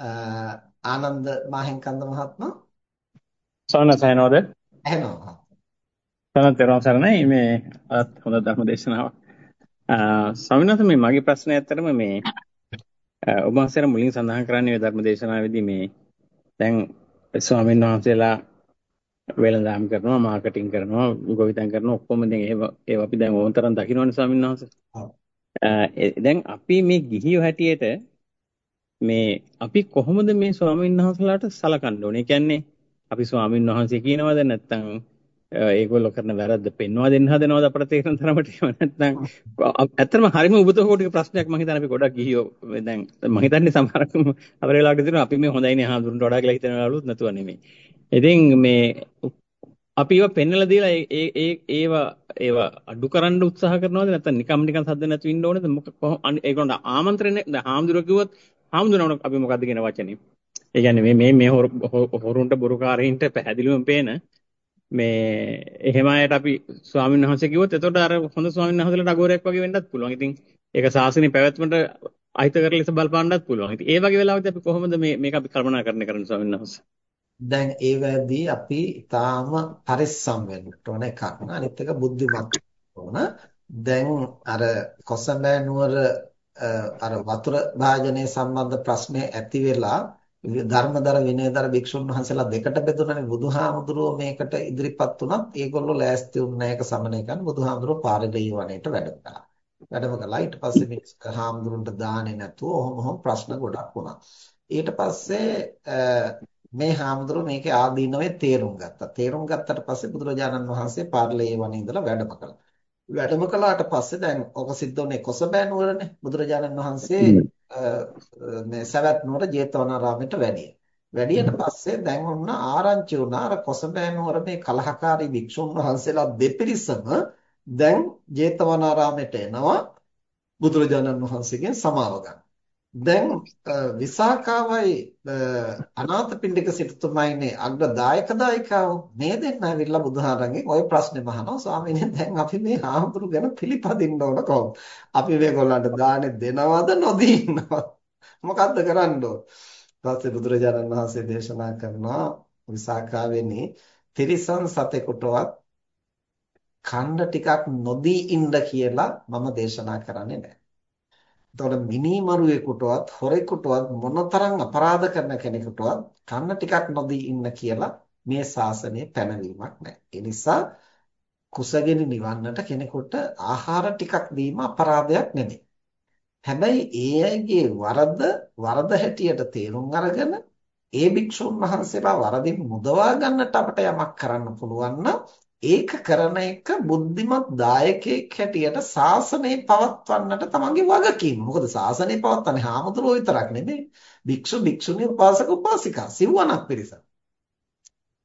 ආනන්ද මාහිම්කන්ද මහත්මයා? සවනසයනෝද ඇහෙනවා. සනත් තෙරුවන් සරණයි. මේ අත් හොඳ ධර්ම දේශනාවක්. ස්වාමීනාත මේ මගේ ප්‍රශ්නය ඇත්තටම මේ ඔබ වහන්සේලා මුලින් සඳහන් කරන්නේ මේ ධර්ම දේශනාවේදී මේ දැන් ස්වාමීන් වහන්සේලා වෙළඳාම් කරනවා මාකටිං කරනවා ගොවිතැන් කරනවා ඔක්කොම දැන් ඒව ඒව අපි දැන් ඕනතරම් දකින්නවනේ ස්වාමීන් වහන්සේ. දැන් අපි මේ ගිහියෝ හැටියට මේ අපි කොහොමද මේ ස්වාමීන් වහන්සේලාට සලකන්න ඕනේ? කියන්නේ අපි ස්වාමීන් වහන්සේ කියනවාද නැත්නම් ඒගොල්ලෝ කරන වැරද්ද පෙන්වා දෙන්න හදනවද අපිට තේරෙන තරමට එහෙම නැත්නම් ඇත්තටම හරිම උබතෝටික ප්‍රශ්නයක් මම හිතන්නේ අපි ගොඩක් ගිහියෝ දැන් මම හිතන්නේ සමහරක් අපේ වෙලාවට දෙනවා අපි මේ හොඳයිනේ හාඳුනට වඩා කියලා හිතනවලුත් නැතුව නෙමෙයි. ඉතින් මේ අපි ඒවා පෙන්නලා දීලා ඒ ඒ ඒව ඒව අඩු කරන්න උත්සාහ කරනවද නැත්නම් නිකම් නිකන් සද්ද නැතුව ඉන්න ඕනේද මොකක් ඒගොල්ලෝ ආමන්ත්‍රණය දැන් හාමුදුරුවෝ කිව්වොත් හාමුදුරුවෝ අපි මොකද්ද කියන වචනේ ඒ කියන්නේ මේ මේ මේ හොරුන්ට බොරුකාරයින්ට පැහැදිලිවම පේන මේ එහෙම අයට අපි ස්වාමීන් වහන්සේ කිව්වොත් එතකොට අර හොඳ ස්වාමීන් වහන්සේලාට අගෝරයක් වගේ වෙන්නත් පුළුවන්. ඉතින් ඒක සාසනේ පැවැත්මට අහිත කරලා ලෙස බලපාන්නත් පුළුවන්. ඉතින් ඒ වගේ වෙලාවදී අපි කොහොමද මේ මේක අපි කල්පනා කරන්න කරන්නේ ස්වාමීන් වහන්සේ? දැන් ඒ වෙද්දී අපි ඊටාම පරිස්සම් වෙන්න ඕන එකක්. අනිත් එක බුද්ධිමත් ඕන. දැන් අර කොසඹෑ නුවර අර වතුර භාජනය සම්බන්ධ ප්‍රශ්නේ ඇති වෙලා ධර්මදර විනයදර භික්ෂුන් වහන්සේලා දෙකට බෙදුණානේ බුදුහාමුදුරුවෝ මේකට ඉදිරිපත් වුණත් ඒගොල්ලෝ ලෑස්ති වුණ නැහැ ඒක සමනය කරන්න බුදුහාමුදුරුවෝ පාරලී වණේට වැඩම කළා. වැඩම කළා ඊට පස්සේ මේ හාමුදුරුන්ට දාන්නේ නැතුව ඔහොම ඔහොම ප්‍රශ්න ගොඩක් වුණා. ඊට පස්සේ මේ හාමුදුරුවෝ මේකේ ආදීනවේ තේරුම් ගත්තා. තේරුම් ගත්තට පස්සේ බුදුරජාණන් වහන්සේ පාරලී වණේ ඉඳලා වැඩම කළා. වැඩම කළාට පස්සේ දැන් ඔක සිද්ධ වුණේ කොසබෑ නුවරනේ බුදුරජාණන් වහන්සේ මේ සවැත් නුවර ජේතවනාරාමයට වැඩියා. වැඩියට පස්සේ දැන් ඔන්න ආරංචි වුණා අර කොසඹෑ නුවර මේ කලහකාරී භික්ෂුන් වහන්සේලා දෙපිරිසම දැන් ජේතවනාරාමයට එනවා බුදුරජාණන් වහන්සේගෙන් සමාව ගන්න. දැන් විසාකාවයි අනාථපිණ්ඩික සිටුතුමයිනේ අග්‍ර දායක දායිකාව මේ දෙන්න ඇවිල්ලා බුදුහාරගෙන් ওই ප්‍රශ්නේ අහනවා. ස්වාමීනි දැන් අපි මේ ආහඳුරු ගැන පිළිපදින්න ඕන කොහොමද? අපි මේගොල්ලන්ට දානේ දෙනවද නොදී ඉන්නවද? මොකද්ද කරන්න ඕන? ඊපස්සේ බුදුරජාණන් වහන්සේ දේශනා කරනවා විසාකාවෙනි තිරිසන් සතෙකුටවත් කන්න ටිකක් නොදී ඉන්න කියලා මම දේශනා කරන්නේ නැහැ. එතකොට මිනිමරුවෙකුටවත් හොරෙකුටවත් මොනතරම් අපරාධ කරන කෙනෙකුටවත් කන්න ටිකක් නොදී ඉන්න කියලා මේ ශාසනයේ පැනවීමක් නැහැ. ඒ නිසා කුසගිනි නිවන්නට කෙනෙකුට ආහාර ටිකක් දීම අපරාධයක් නෙමෙයි. හැබැයි ඒ අයගේ වරද වරද හැටියට තේරුම් අරගෙන ඒ භික්ෂුන් වහන්සේලා වරදින් මුදවා ගන්නට අපට යමක් කරන්න පුළුවන් නම් ඒක කරන එක බුද්ධිමත් දායකයෙක් හැටියට ශාසනය පවත්වන්නට තමන්ගේ වගකීම. මොකද ශාසනය පවත්වන්නේ හාමුදුරුවෝ විතරක් නෙමෙයි. භික්ෂු භික්ෂුණී උපාසක උපාසිකා සිව්වණක් පිරිස.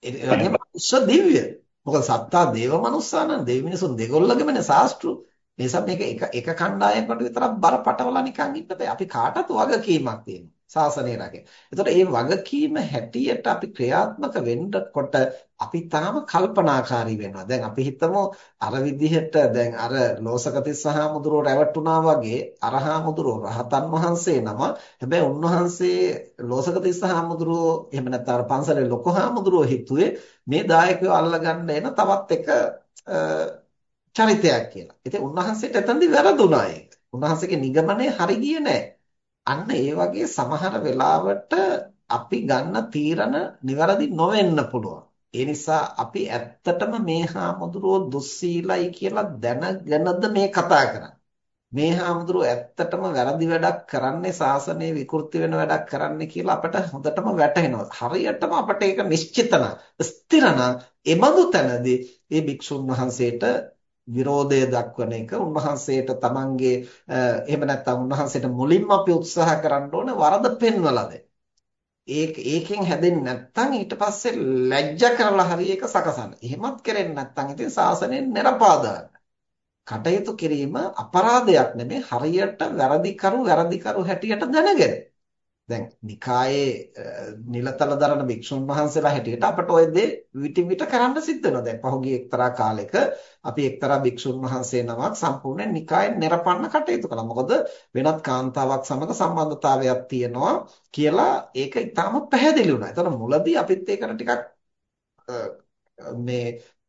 ඒ වගේම උස්ස දිව්‍ය. මොකද සත්තා දේව මනුස්සාන දේව මිනිසුන් දෙගොල්ලගෙමනේ ශාස්ත්‍රු. නිසා මේක එක එක කණ්ඩායමකට විතරක් බර පටවලා නිකන් ඉන්න බෑ. අපි කාටත් වගකීමක් තියෙනවා. ශාසනය රැකේ. එතකොට මේ වගකීම හැටියට අපි ක්‍රියාත්මක වෙන්නකොට අපි තාම කල්පනාකාරී වෙනවා. දැන් අපි හිතමු අර විදිහට දැන් අර ලෝසකතිස්සහාමුදුරුව රැවටුණා වගේ අරහාමුදුරුව රහතන් වහන්සේ නම හැබැයි උන්වහන්සේ ලෝසකතිස්සහාමුදුරුව එහෙම නැත්නම් අර පන්සලේ ලොකුහාමුදුරුව හිතුවේ මේ දායකයෝ අල්ලගන්න එන තවත් එක චරිතයක් කියලා. ඉතින් උන්වහන්සේට එතනදි වැරදුනා ඒක. උන්වහන්සේගේ නිගමනය හරි ගියේ නැහැ. අන්න ඒ වගේ සමහර වෙලාවට අපි ගන්න තීරණ નિවරදි නොවෙන්න පුළුවන්. ඒ නිසා අපි ඇත්තටම මේ හාමුදුරුවෝ දුස්සීලයි කියලා දැනගෙනද මේ කතා කරන්නේ. මේ හාමුදුරුවෝ ඇත්තටම වැරදි වැඩක් කරන්නේ සාසනය විකෘති වෙන වැඩක් කරන්නේ කියලා අපට හොඳටම වැටහෙනවා. හරියටම අපට ඒක නිශ්චිත නම් ස්ථිර නම් එබඳු තැනදී මේ භික්ෂුන් වහන්සේට විරෝධය දක්වන එක උන්වහන්සේට තමන්ගේ එහෙම නැත්නම් උන්වහන්සේට මුලින්ම අපි උත්සාහ කරන්න ඕන වරද පෙන්වලා දෙන්න. ඒක ඒකෙන් හැදෙන්නේ නැත්නම් ඊට පස්සේ ලැජ්ජා කරලා හරි ඒක සකසන්න. එහෙමත් කරෙන්නේ නැත්නම් ඉතින් සාසනයෙන් නිරපාදාන. කටයුතු කිරීම අපරාධයක් නෙමෙයි හරියට වැරදි කරු වැරදි කරු හැටියට දැනගෙන. දැන් නිකායේ නිලතල දරන භික්ෂුන් වහන්සේලා හැටියට අපට ওই දේ විටින් විට කරන්න සිද්ධ වෙනවා. දැන් පහුගිය එක්තරා කාලෙක අපි එක්තරා භික්ෂුන් වහන්සේ නමක් සම්පූර්ණ නිකායෙන් නිරපන්න කටයුතු කළා. මොකද වෙනත් කාන්තාවක් සමග සම්බන්ධතාවයක් තියෙනවා කියලා ඒක ඉතාම පැහැදිලි වුණා. ඒතර මුලදී අපිත් ඒකට ටිකක් මේ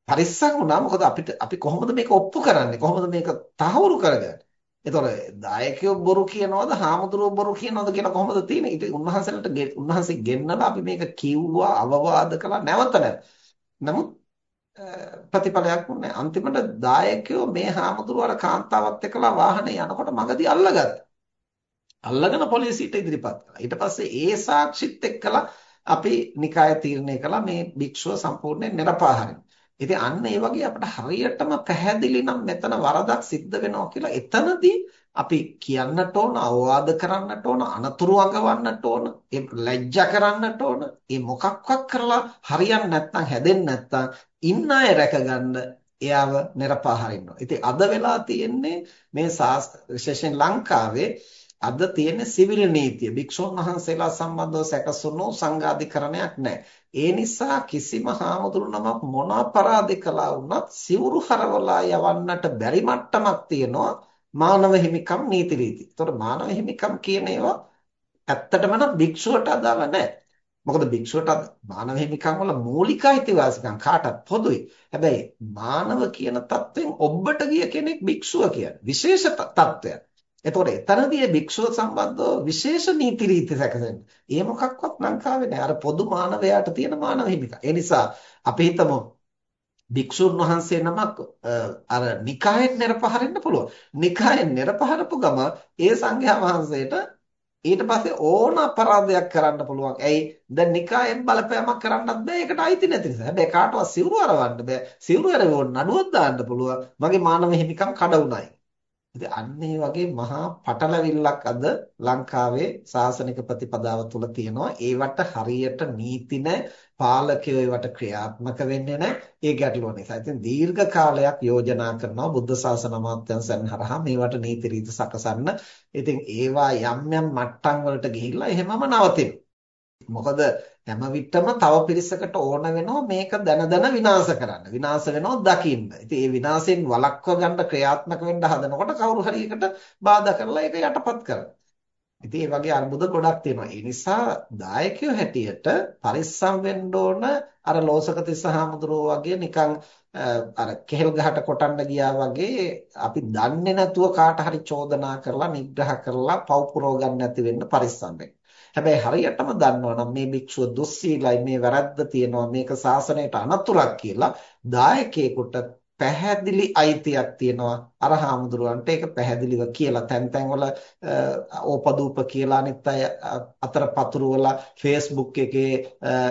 පරිස්සම් වුණා. මොකද අපිට අපි කොහොමද මේක ඔප්පු කරන්නේ? කොහොමද මේක තහවුරු කරගන්නේ? එතකොට දායකයෝ බොරු කියනවද හාමුදුරුවෝ බොරු කියනවද කියලා කොහොමද තියෙන්නේ? ඊට උන්වහන්සේලාට උන්වහන්සේ ගෙන්නලා අපි මේක කිව්වා අවවාද කළා නැවත නමුත් ප්‍රතිඵලයක් නැහැ. අන්තිමට දායකයෝ මේ හාමුදුරුවෝ අර කාන්තාවත් එක්කලා වාහනේ යනකොට මගදී අල්ලගත්තා. අල්ලගෙන පොලිසියට ඉදිරිපත් කළා. ඊට පස්සේ ඒ සාක්ෂිත් එක්කලා අපි නිකාය තීරණය කළා මේ භික්ෂුව සම්පූර්ණයෙන් නිරපාහරින්න. ඉතින් අන්න ඒ වගේ අපිට හරියටම පැහැදිලි නම් මෙතන වරදක් සිද්ධ වෙනවා කියලා එතනදී අපි කියන්නට ඕන අවවාද කරන්නට ඕන අනතුරු අඟවන්නට ඕන ඒ ලැජ්ජා කරන්නට ඕන ඒ මොකක්වත් කරලා හරියන්නේ නැත්නම් හැදෙන්නේ නැත්නම් ඉන්න අය රැකගන්න එයාව නිරපාහරිනවා. ඉතින් අද වෙලා තියෙන්නේ මේ විශේෂයෙන් ලංකාවේ අද තියෙන සිවිල් නීතිය භික්ෂුන් වහන්සේලා සම්බන්ධව සැකසුණු සංඝාධිකරණයක් නැහැ. ඒ නිසා කිසිම හාමුදුරු නමක් මොන අපරාධ කළා වුණත් සිවුරු හරවලා යවන්නට බැරි මට්ටමක් තියෙනවා මානව හිමිකම් නීති රීති. ඒතකොට මානව හිමිකම් කියන ඒවා ඇත්තටම නම් භික්ෂුවට අදාළ නැහැ. මොකද භික්ෂුවට මානව හිමිකම් වල මූලික අයිතිවාසිකම් කාටත් පොදුයි. හැබැයි මානව කියන தත්වෙන් ඔබට ගිය කෙනෙක් භික්ෂුව කියන්නේ විශේෂ තත්වයක්. එතකොට එතනදී භික්ෂුව සම්බන්ධව විශේෂ නීති රීති සැකසෙන්න. ඒ මොකක්වත් ලංකාවේ නැහැ. අර පොදු මානවයාට තියෙන මානව හිමිකම්. ඒ නිසා අපි හිතමු භික්ෂුන් වහන්සේ නමක් අර නිකායෙන් නිරපහරින්න පුළුවන්. නිකායෙන් නිරපහරපු ගම ඒ සංඝයා වහන්සේට ඊට පස්සේ ඕන අපරාධයක් කරන්න පුළුවන්. ඇයි? දැන් නිකායෙන් බලපෑමක් කරන්නත් බෑ. ඒකට අයිති නැති නිසා. හැබැයි කාටවත් සිවුරු අරවන්න බෑ. සිවුරු අරවන්න නඩුවක් දාන්න පුළුවන්. මගේ මානව හිමිකම් කඩ උනායි. ඉතින් අන්න ඒ වගේ මහා පටලවිල්ලක් අද ලංකාවේ සාසනික ප්‍රතිපදාව තුල තියෙනවා. ඒවට හරියට නීති පාලකයෝ ඒවට ක්‍රියාත්මක වෙන්නේ නැහැ. ඒ ගැටලුව නිසා. ඉතින් දීර්ඝ කාලයක් යෝජනා කරනවා බුද්ධ ශාසන අමාත්‍යාංශයන් හරහා මේවට නීති රීති සකසන්න. ඉතින් ඒවා යම් යම් මට්ටම් වලට ගිහිල්ලා එහෙමම නවතිනවා. මොකද හැම විටම තව පිරිසකට ඕන වෙනවා මේක දන දන විනාශ කරන්න. විනාශ වෙනවා දකින්න. ඉතින් ඒ විනාශයෙන් වළක්ව ගන්න ක්‍රියාත්මක වෙන්න හදනකොට කවුරු හරි එකට බාධා කරලා ඒක යටපත් කරනවා. ඉතින් මේ වගේ අර්බුද ගොඩක් තියෙනවා. ඒ නිසා දායකයෝ හැටියට පරිස්සම් වෙන්න ඕන අර ලෝසක තිස්සහාමුදුරුවෝ වගේ නිකන් අර කෙහෙල් ගහට කොටන්න ගියා වගේ අපි දන්නේ නැතුව කාට හරි චෝදනා කරලා නිග්‍රහ කරලා පව් පුරව ගන්න නැති වෙන්න පරිස්සම් වෙන්න. හැබැයි හරියටම දන්නවනම් මේ භික්ෂුව දුස්සීලයි මේ වැරද්ද තියෙනවා මේක ශාසනයට අනතුරක් කියලා දායකයෙකුට පැහැදිලි අයිතියක් තියෙනවා අර හාමුදුරුවන්ට ඒක පැහැදිලිව කියලා තැන් තැන් වල ඕපදූප කියලා අනිත් අය අතර පතුරවලා Facebook එකේ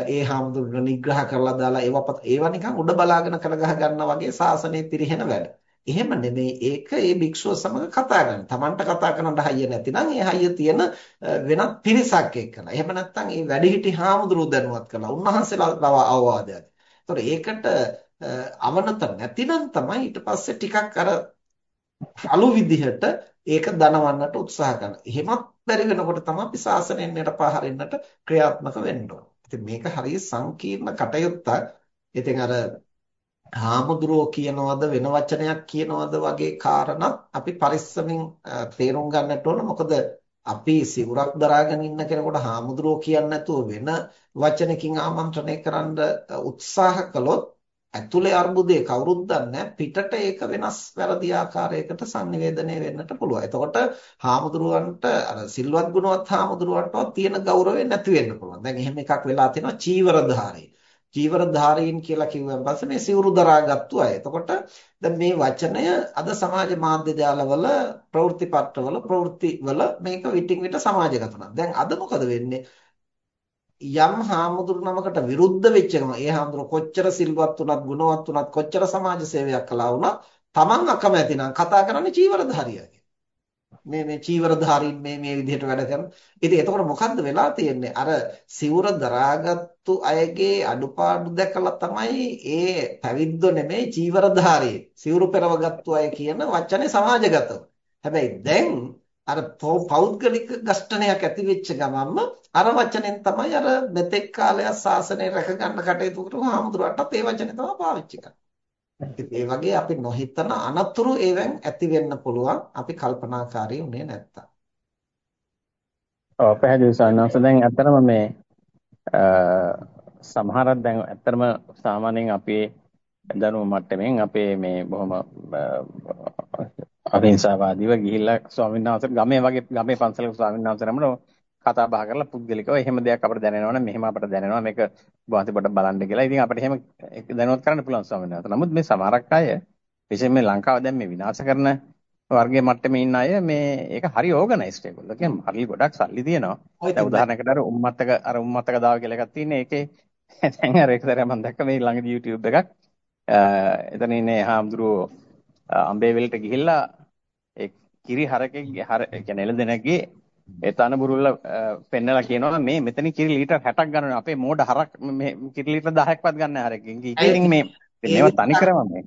ඒ හාමුදුරුවෝ නිග්‍රහ කරලා දාලා ඒවා ඒවා නිකන් උඩ බලාගෙන කරගහ ගන්නා වගේ සාසනය පිරිහෙන වැඩ. එහෙම නෙමෙයි ඒක ඒ භික්ෂුව සමග කතා කරන. Tamanට කතා කරන්න හයිය නැතිනම් ඒ හයිය තියෙන වෙනත් පිරිසක් එක්කලා. එහෙම නැත්නම් ඒ වැඩිහිටි හාමුදුරුවෝ දැනුවත් කරලා උන්වහන්සේලා තව අවවාදයක්. ඒතොර ඒකට අවනත නැතිනම් තමයි ඊට පස්සේ ටිකක් අර අලු විදිහට ඒක දනවන්නට උත්සාහ කරන. එහෙමත් බැරි වෙනකොට තමයි අපි ශාසනයෙන් නිරපාහරින්නට ක්‍රියාත්මක වෙන්න ඕන. ඉතින් මේක හරිය සංකීර්ණ කටයුත්තක්. ඉතින් අර හාමුදුරුවෝ කියනවද වෙන වචනයක් කියනවද වගේ කාරණා අපි පරිස්සමින් තේරුම් ගන්නට ඕන මොකද අපි සිවුරක් දරාගෙන ඉන්න කෙනෙකුට හාමුදුරුවෝ කියන්නේ නැතුව වෙන වචනකින් ආමන්ත්‍රණය කරන්න උත්සාහ කළොත් ඇතුලේ අර්බුදේ කවුරුත් දන්නේ පිටට ඒක වෙනස් වැරදි ආකාරයකට sannivedanaya වෙන්නට පුළුවන්. එතකොට හාමුදුරුවන්ට අර සිල්වත් ගුණවත් හාමුදුරුවන්ටවත් තියෙන ගෞරවය නැති වෙන්න පුළුවන්. දැන් එහෙම එකක් වෙලා තියෙනවා චීවරධාරී. චීවරධාරීන් කියලා කිව්වන් පස්සේ මේ සිවුරු දරාගත්තු අය. එතකොට දැන් මේ වචනය අද සමාජ මාධ්‍ය ජාලවල ප්‍රවෘත්ති පත්‍රවල ප්‍රවෘත්තිවල මේක විටින් විට සමාජගත වෙනවා. දැන් අද මොකද වෙන්නේ? යම් හාමුදුරු නමකට විරුද්ධ වෙච්ච එකම ඒ හාමුදුරු කොච්චර සිල්වත් වුණත් ගුණවත් වුණත් කොච්චර සමාජ සේවයක් කළා වුණත් Taman අකමැති නම් කතා කරන්නේ චීවරධාරියා මේ මේ චීවරධාරීන් මේ මේ විදිහට වැඩ කරන. ඉතින් එතකොට මොකද්ද වෙලා තියෙන්නේ? අර සිවුර දරාගත්තු අයගේ අඩුපාඩු දැකලා තමයි ඒ පැවිද්දෝ නෙමෙයි චීවරධාරී සිවුරු පෙරවගත්තු අය කියන වචනේ සමාජගතව. හැබැයි දැන් අර පෞද්ගලික ගස්ඨනයක් ඇති වෙච්ච ගමන්ම අර වචනෙන් තමයි අර මෙතෙක් කාලයක් ශාසනය රැක ගන්න කටයුතු කරපු හාමුදුරුවන්ටත් ඒ වචනේ තමයි පාවිච්චි කරන්නේ. ඒ වගේ අපි නොහිතන අනතුරු ඒවෙන් ඇති වෙන්න පුළුවන් අපි කල්පනාකාරී උනේ නැත්තම්. ඔව් පැහැදිලි සානස දැන් ඇත්තටම මේ සමහරක් දැන් ඇත්තටම සාමාන්‍යයෙන් අපේ දැනුම මට්ටමින් අපේ මේ බොහොම අහිංසාවාදීව ගිහිල්ලා ස්වාමීන් වහන්සේ ගමේ වගේ ගමේ පන්සලක ස්වාමීන් වහන්සේ නමන කතා බහ කරලා පුද්ගලිකව එහෙම දෙයක් අපිට දැනෙනවා නම් මෙහෙම අපිට දැනෙනවා මේක වාසි පොඩ බලන්න කියලා. ඉතින් අපිට එහෙම දැනුවත් කරන්න පුළුවන් ස්වාමීන් වහන්සේ. නමුත් මේ සමහරක් අය විශේෂයෙන් මේ ලංකාව දැන් මේ විනාශ කරන වර්ගයේ මට්ටමේ ඉන්න අය මේ ඒක හරි ඕගනයිස්ඩ් ඒගොල්ලෝ. කියන්නේ හරි ගොඩක් සල්ලි තියෙනවා. දැන් උදාහරණයකට අර උම්මත්තක අර උම්මත්තක දාව කියලා එකක් තියෙන ඒකේ දැන් අර එක සැරයක් මම දැක්ක මේ ළඟදී YouTube එකක්. එතන ඉන්නේ හාමුදුරුවෝ අම්බේවලට ගිහිල්ලා ඒ කිරි හරකෙක් හර කියන්නේ එළදෙනගේ ඒ තන බුරුල්ල පෙන්නලා කියනවා මේ මෙතන කිරි ලීටර් 60ක් ගන්නවා අපේ මෝඩ හරක් මේ කිරි ලීටර් 10ක්වත් ගන්න හරකෙන්. ඉතින් මේ මේවා තනි කරම මේ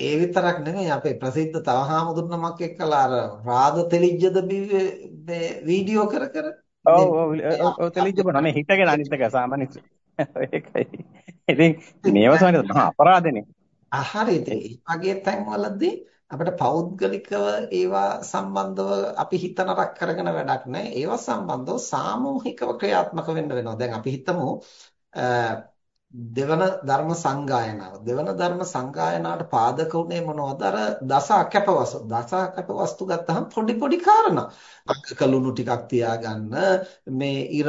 ඒ විතරක් නෙමෙයි අපේ ප්‍රසිද්ධ තව හාමුදුරු නමක් එක්කලා අර රාද තෙලිජ්ජද මේ වීඩියෝ කර කර? ඔව් ඔව් තෙලිජ්ජ බන මේ හිටගෙන අනිත් එක සාමාන්‍ය ඒකයි. ඉතින් මේව සමහර මහා අපරාධනේ. හරි. ඉතින් වගේ තැන්වලදී අපිට පෞද්ගලිකව ඒවා සම්බන්ධව අපි හිතනරක් කරගෙන වැඩක් නැහැ. ඒවා සම්බන්ධව සාමූහිකව ක්‍රියාත්මක වෙන්න වෙනවා. දැන් අපි හිතමු දෙවන ධර්ම සංගායනාව. දෙවන ධර්ම සංගායනාවට පාදක උනේ මොනවද? අර දස අකැප වස්තු දස අකැප වස්තු ගත්තහම පොඩි පොඩි කාරණා. අකලුණු ටිකක් තියාගන්න. මේ ඉර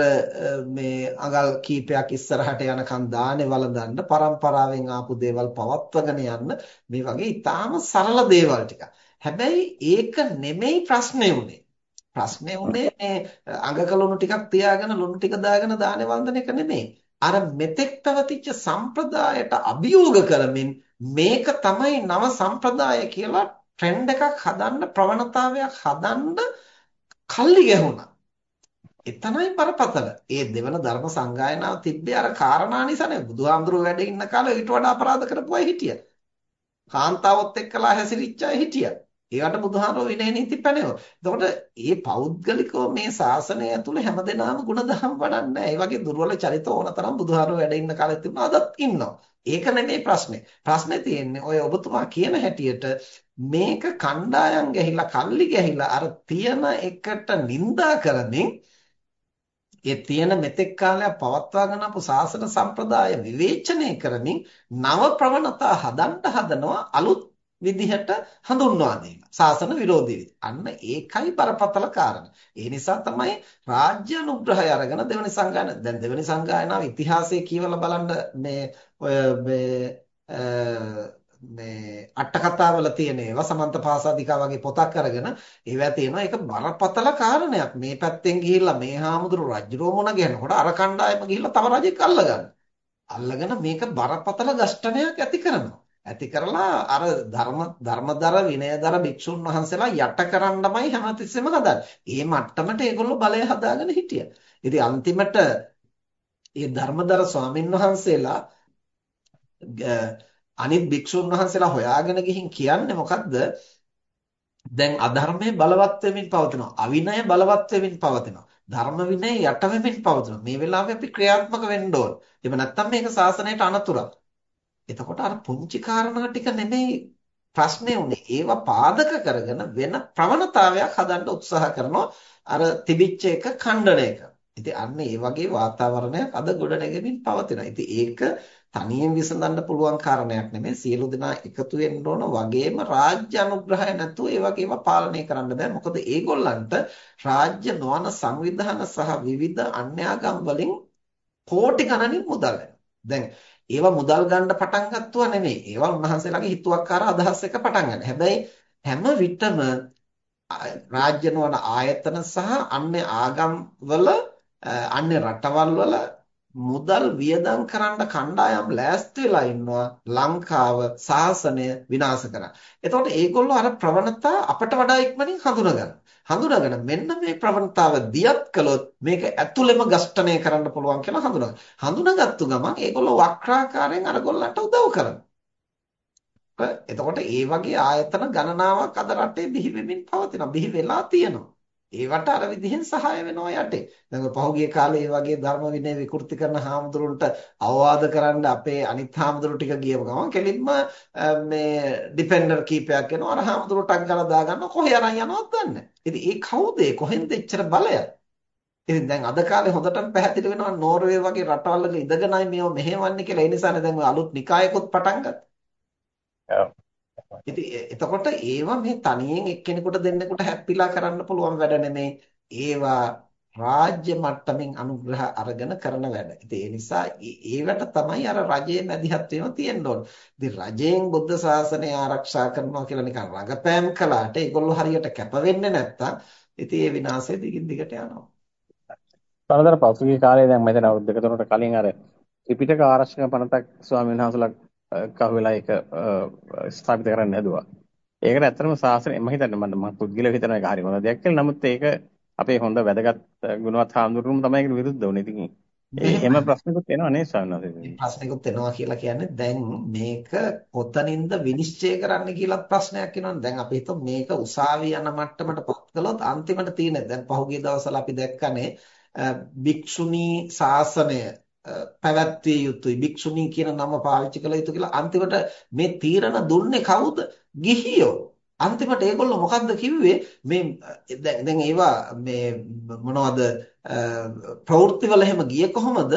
මේ අඟල් කීපයක් ඉස්සරහට යනකම් දානේ වළඳන්න පරම්පරාවෙන් ආපු දේවල් පවත්වගෙන යන්න. මේ වගේ ඊටාම සරල දේවල් ටික හැබැයි ඒක නෙමෙයි ප්‍රශ්නේ උනේ. ප්‍රශ්නේ උනේ මේ අඟකලුණු ටිකක් තියාගෙන ලුණු ටික දාගෙන දානේ වළඳන එක නෙමෙයි. අර මෙතෙක් පැවතිච්ච සම්ප්‍රදායට අභියෝග කරමින් මේක තමයි නව සම්ප්‍රදාය කියලා ට්‍රෙන්ඩ් එකක් හදන්න ප්‍රවණතාවයක් හදන්න කල්ලි ගැහුණා. එතනයි බරපතල. ඒ දෙවන ධර්ම සංගායනාව තිබ්බේ අර කාරණා නිසානේ. බුදුහාමුදුරුවෝ වැඩ ඉන්න කාලේ ඊට වඩා අපරාධ කරපු අය හිටියා. කාන්තාවොත් එක්කලා හැසිරිච්ච අය හිටියා. ඒවට බුදුහාමෝ විනය නීති පැනෙවුවා. එතකොට මේ පෞද්ගලිකව මේ ශාසනය ඇතුළේ හැමදෙනාම ಗುಣධම් වඩන්නේ ඒ වගේ දුර්වල චරිත ඕන තරම් බුදුහාමෝ වැඩ ඉන්න කාලෙත් තිබුණා අදත් ඉන්නවා. ඒක නෙමෙයි ප්‍රශ්නේ. ප්‍රශ්නේ තියෙන්නේ ඔය ඔබතුමා කියන හැටියට මේක කණ්ඩායම් ගැහිලා කල්ලි ගැහිලා අර තියන එකට නිඳා කරමින් ඒ තියෙන මෙතෙක් කාලයක් පවත්වාගෙන ආපු සාසන සම්ප්‍රදාය විවේචනය කරමින් නව ප්‍රවණතා හදන්න හදනවා අලුත් විදිහට හඳුන්වා දීම. සාසන විරෝධී විදිහ. අන්න ඒකයි බරපතල කාරණා. ඒ නිසා තමයි රාජ්‍ය අනුග්‍රහය අරගෙන දෙවනි සංගායන දැන් දෙවනි සංගායනාව ඉතිහාසයේ කියවලා බලන්න මේ ඔය මේ මේ අට කතාවල තියෙන ඒවා සමන්තපාසාදිකා වගේ පොතක් අරගෙන ඒවා තියෙනවා ඒක බරපතල කාරණයක් මේ පැත්තෙන් ගිහිල්ලා මේ හාමුදුරු රජුරෝ මොන ගහනකොට අර කණ්ඩායම ගිහිල්ලා තව රජෙක් අල්ලගන්න. අල්ලගෙන මේක බරපතල ගෂ්ඨනයක් ඇති කරනවා. ඇති කරලා අර ධර්ම ධර්මදර විනයදර භික්ෂුන් වහන්සේලා යට කරන්නමයි හැමතිස්සෙම හදන්නේ. ඒ මට්ටමට ඒගොල්ලෝ බලය හදාගෙන හිටියා. ඉතින් අන්තිමට මේ ධර්මදර ස්වාමින් වහන්සේලා අනිත් භික්ෂුන් වහන්සේලා හොයාගෙන ගිහින් කියන්නේ මොකද්ද? දැන් අධර්මයේ බලවත් වෙමින් පවතිනවා. අවිනය බලවත් වෙමින් පවතිනවා. ධර්ම විනය යට වෙමින් පවතිනවා. මේ වෙලාවේ අපි ක්‍රියාත්මක වෙන්න ඕන. එහෙම නැත්නම් මේක සාසනයට අනතුරක්. එතකොට අර පුංචි කාරණා ටික නෙමෙයි ප්‍රශ්නේ උනේ. ඒවා පාදක කරගෙන වෙන ප්‍රවණතාවයක් හදන්න උත්සාහ කරනවා. අර තිබිච්ච එක ඛණ්ඩණය කරනවා. ඉතින් අන්න ඒ වගේ වාතාවරණයක් අද ගොඩ නැගෙමින් පවතිනවා. ඉතින් ඒක තනියෙන් විසඳන්න පුළුවන් කාරණයක් නෙමෙයි. සියලු දෙනා එකතු වෙන්න ඕන වගේම රාජ්‍ය අනුග්‍රහය නැතුව ඒ වගේම පාලනය කරන්න බෑ. මොකද ඒගොල්ලන්ට රාජ්‍ය නොවන සංවිධාන සහ විවිධ අන්‍යාගම් වලින් කෝටි ගණනින් මුදල් දැන් ඒවා මුදල් ගන්න පටන් ගත්තුවා නෙමෙයි. ඒවා උන්වහන්සේලාගේ හිතුවක්කාර අදහස් එක පටන් ගන්න. හැබැයි හැම විටම රාජ්‍ය නොවන ආයතන සහ අන්‍ය ආගම් වල අන්‍ය රටවල් වල මුදල් වියදම් කරන්න කණ්ඩායම් ලෑස්ති වෙලා ඉන්නවා ලංකාව සාසනය විනාශ කරන්න. එතකොට ඒගොල්ලෝ අර ප්‍රවණතා අපට වඩා ඉක්මනින් හඳුනගන්න. හඳුනාගෙන මෙන්න මේ ප්‍රවණතාව දියත් කළොත් මේක ඇතුළෙම ගස්ඨණය කරන්න පුළුවන් කියලා හඳුනගන්න. හඳුනාගත්තු ගමන් ඒගොල්ලෝ වක්‍රාකාරයෙන් අරගොල්ලන්ට උදව් කරනවා. එතකොට ඒ වගේ ආයතන ගණනාවක් අද රටේ බිහි වෙමින් පවතිනවා. බිහි වෙලා තියෙනවා. ඒවට අර විදිහෙන් සහාය වෙනවා යටේ. දැන් පහුගිය කාලේ මේ වගේ ධර්ම විනය විකෘති කරන හාමුදුරුන්ට අවවාද කරන්න අපේ අනිත් හාමුදුරු ටික ගියම ගමන් කෙලින්ම මේ ඩිපෙන්ඩර් කීපයක් එනවා. අර හාමුදුරුවෝ ටක් ගාලා දාගන්න කොහේ අරන් යනවද දන්නේ ඉතින් ඒ කවුද? කොහෙන්ද එච්චර බලය? ඉතින් දැන් අද කාලේ හොඳටම පැහැදිලි වෙනවා නෝර්වේ වගේ රටවල් ඉඳගෙනයි මේව මෙහෙවන්නේ කියලා. ඒ නිසානේ දැන් අලුත් නිකායකොත් පටන් ගත්තා. ඉතින් එතකොට ඒවා මේ තනියෙන් එක්කෙනෙකුට දෙන්නෙකුට හැප්පිලා කරන්න පුළුවන් වැඩ නෙමේ. ඒවා රාජ්‍ය මට්ටමින් අනුග්‍රහ අරගෙන කරන වැඩ. ඉතින් ඒ නිසා ඒවට තමයි අර රජයේ මැදිහත් වීම තියෙන්න ඕන. ඉතින් රජයෙන් බුද්ධ ශාසනය ආරක්ෂා කරනවා කියලා නිකන් රඟපෑම් කළාට ඒගොල්ලෝ හරියට කැප වෙන්නේ නැත්තම් ඉතින් ඒ විනාශය දිගින් දිගට යනවා. සමහරවිට පසුගිය කාලේ දැන් මෙතන අවුරුදු දෙක තුනකට කලින් අර ත්‍රිපිටක ආරක්ෂක පනතක් ස්වාමීන් වහන්සේලා කහුවෙලා ඒක ස්ථාපිත කරන්න හැදුවා. ඒකට ඇත්තටම සාසනය මම හිතන්නේ මම මම පුද්ගලව හිතන එක හරි මොන දෙයක් කියලා. නමුත් ඒක අපේ හොඳ වැදගත් ගුණවත් හාමුදුරුවෝම තමයි ඒකට විරුද්ධ වුනේ. ඉතින් එහෙම ප්‍රශ්නකුත් එනවා නේ ස්වාමීන් ප්‍රශ්නකුත් එනවා කියලා කියන්නේ දැන් මේක කොතනින්ද විනිශ්චය කරන්න කියලා ප්‍රශ්නයක් එනවනේ. දැන් අපි හිතමු මේක උසාවිය යන මට්ටමට පත් කළොත් අන්තිමට තියෙන දැන් පහුගිය දවස්වල අපි දැක්කනේ භික්ෂුණී ශාසනය පැවැත්විය යුතුයි භික්ෂුණී කියන නම පාවිච්චි කළ යුතු කියලා අන්තිමට මේ තීරණ දුන්නේ කවුද? ගිහියෝ. අන්තිමට ඒගොල්ලෝ මොකද්ද කිව්වේ මේ දැන් ඒවා මේ මොනවද ප්‍රවෘත්තිවල එහෙම ගියේ කොහොමද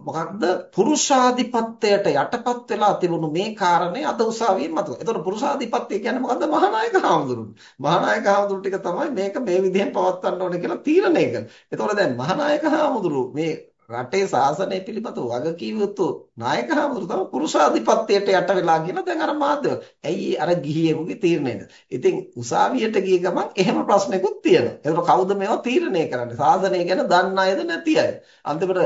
මොකක්ද පුරුෂාධිපත්‍යයට යටපත් වෙලා තිබුණු මේ කාරණේ අද උසාවියෙන් මතුව. එතකොට පුරුෂාධිපත්‍ය කියන්නේ මොකද්ද? මහානායක හාමුදුරුවෝ. මහානායක හාමුදුරුවෝ ටික තමයි මේක මේ විදිහෙන් පවත්වන්න ඕනේ කියලා තීරණය කළේ. එතකොට දැන් මහානායක හාමුදුරුවෝ මේ රටේ ශාසනය පිළිබඳව වගකීම් යුතු නායක හමුදුර තමයි පුරුෂාධිපත්‍යයට යට වෙලා කියලා දැන් අර මාධ්‍යව. ඇයි අර ගිහියෙකුගේ තීරණයද? ඉතින් උසාවියට ගිය ගමන් එහෙම ප්‍රශ්නකුත් තියෙනවා. ඒකට කවුද මේවා තීරණය කරන්නේ? ශාසනය ගැන දන්න අයද නැති අය? අන්තිමට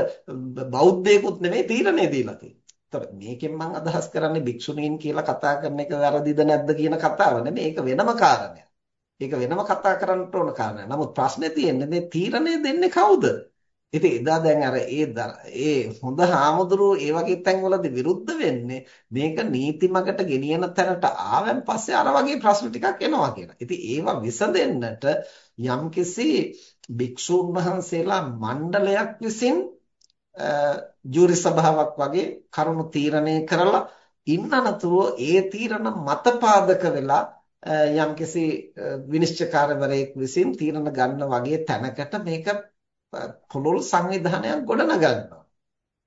බෞද්ධයෙකුත් නෙමෙයි තීරණය දීලා තියෙන්නේ. මේකෙන් මම අදහස් කරන්නේ භික්ෂුණීන් කියලා කතා කරන එක වැරදිද නැද්ද කියන කතාව නෙමෙයි. ඒක වෙනම කාරණයක්. ඒක වෙනම කතා කරන්න ඕන කාරණයක්. නමුත් ප්‍රශ්නේ තියෙන්නේ මේ තීරණය දෙන්නේ කවුද? ඉතින් එදා දැන් අර ඒ ඒ හොඳ හාමුදුරුවෝ ඒ වගේ තැන්වලදී විරුද්ධ වෙන්නේ මේක නීතිමකට ගෙනියන තැනට ආවන් පස්සේ අර වගේ ප්‍රශ්න ටිකක් එනවා කියලා. ඉතින් ඒවා විසඳෙන්නට යම්කිසි භික්ෂුන් වහන්සේලා මණ්ඩලයක් විසින් ජූරි සභාවක් වගේ කරුණු තීරණය කරලා ඉන්නනතුරු ඒ තීරණ මත පාදක වෙලා යම්කිසි විනිශ්චයකාරවරයෙක් විසින් තීරණ ගන්න වගේ තැනකට මේක පුළුල් සංවිධානයක් ගොඩනගනවා.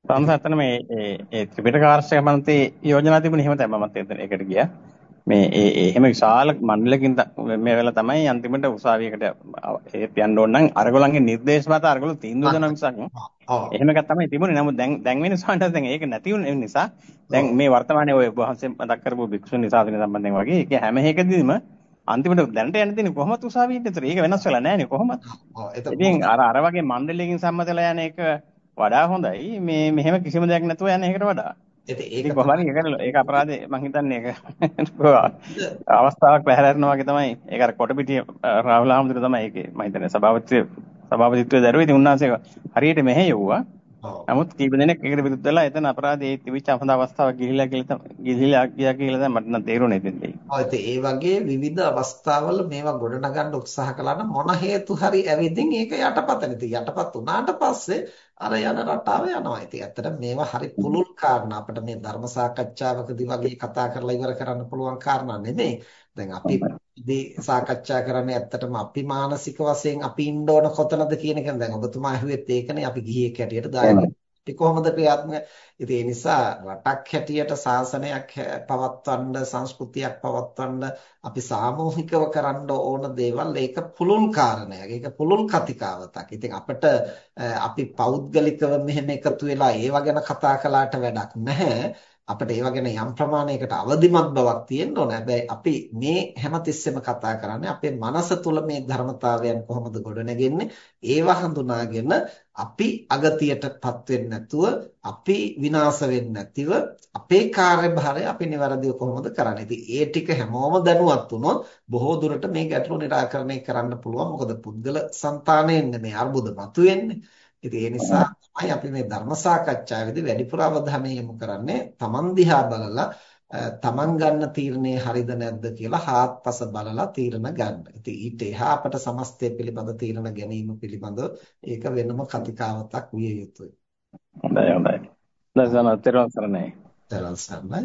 සංසත්තන මේ ඒ ත්‍රිපිටක ආර්ශක මන්ත්‍රී යෝජනා තිබුණේ එහෙම තමයි මමත් ඒකට ගියා. මේ ඒ එහෙම විශාල මණ්ඩලකින් මේ වෙලාව තමයි අන්තිමට උසාවියකට ඒත් යන්න ඕන නම් අරගොල්ලන්ගේ නිර්දේශ මත අරගොල්ලෝ තීන්දුව දෙන මිසක් එහෙම එකක් තමයි තිබුණේ. නමුත් දැන් දැන් වෙන සාන්ට දැන් ඒක නැති වුන නිසා දැන් මේ වර්තමානයේ ඔය වහන්සේ මතක් කරපු භික්ෂුන් නිසාසන සම්බන්ධයෙන් වගේ ඒක හැම එකදීම අන්තිමට දැනට යන්න තියෙන්නේ කොහොමද උසාවියට? ඒතර ඒක වෙනස් වෙලා නැහැ නේ කොහොමද? ඉතින් අර අර වගේ මණ්ඩලයකින් සම්මතලා යන එක වඩා හොඳයි. මේ මෙහෙම කිසිම දෙයක් නැතුව යන එකට වඩා. ඒක කොහොමද ඒක ඒක අපරාධේ මං හිතන්නේ ඒක අවස්ථාවක් පැහැරෙනවා වගේ තමයි. ඒක අර කොටපිටිය රාහුල හාමුදුරුවෝ තමයි ඒකේ මං හිතන්නේ සභාපති සභාපතිත්වයේ දරුවේ ඉතින් උන්වහන්සේ හරියට මෙහෙ යවුවා. නමුත් කීප දෙනෙක් ඒකට විරුද්ධ වෙලා එතන අපරාධයේ තිබිච්ච අපහඳ අවස්ථාවක් ගිහිලා කියලා ගිහිලා ගියා කියලා දැන් මට නම් තේරුණේ ඉතින්. ඔව් ඒ වගේ විවිධ අවස්ථාවල මේවා ගොඩනගන්න උත්සාහ කළා නම් මොන හේතු හරි ඇවිදින් ඒක යටපතන. ඉතින් යටපත් වුණාට පස්සේ අර යන රටාව යනවා. ඉතින් ඇත්තට මේවා හරි පුළුල් කාරණා. අපිට මේ ධර්ම සාකච්ඡාවකදී වගේ කතා කරලා ඉවර කරන්න පුළුවන් කාරණා නෙමෙයි. දැන් අපි දී සාකච්ඡා කරන්නේ ඇත්තටම අපි මානසික වශයෙන් අපි ඉන්න ඕන කොතනද කියන එක දැන් ඔබතුමා අහුවෙත් ඒකනේ අපි ගිහියෙක් හැටියට දායකයෙක් කොහොමද ක්‍රියාත්මක ඉතින් ඒ නිසා රටක් හැටියට සාසනයක් පවත්වන්න සංස්කෘතියක් පවත්වන්න අපි සාමූහිකව කරන්න ඕන දේවල් ඒක පුළුල් කාරණයක්. ඒක පුළුල් කතිකාවතක්. ඉතින් අපිට අපි පෞද්ගලිකව මෙහෙම එකතු වෙලා ඒව ගැන කතා කළාට වැඩක් නැහැ. අපිට ඒව ගැන යම් ප්‍රමාණයකට අවදිමත් බවක් තියෙන්න ඕන. හැබැයි අපි මේ හැමතිස්සෙම කතා කරන්නේ අපේ මනස තුල මේ ධර්මතාවයන් කොහොමද ගොඩනගන්නේ? ඒව හඳුනාගෙන අපි අගතියටපත් වෙන්නේ නැතුව අපි විනාශ වෙන්නේ නැතිව අපේ කාර්යභාරය අපි નિවරදිව කොහොමද කරන්නේ. ඉතින් ඒ ටික හැමෝම දැනුවත් වුණොත් බොහෝ දුරට මේ ගැටලු निराකරණය කරන්න පුළුවන්. මොකද පුද්ගල సంతාණයෙන් මේ අර්බුද මතුවෙන්නේ. ඉතින් ඒ නිසා තමයි අපි මේ ධර්ම සාකච්ඡාවේදී වැඩිපුර අවධානය යොමු කරන්නේ Taman දිහා බලලා තමන් ගන්න තීරණේ හරිද නැද්ද කියලා හාත්පස බලලා තීරණ ගන්න. ඉතින් ඊට එහා අපට සමස්තය පිළිබඳ තීරණ ගැනීම පිළිබඳව ඒක වෙනම කතිකාවතක් විය යුතුයි. හොඳයි හොඳයි. දැන් සනතරන් සරණයි. තරල් සරණයි.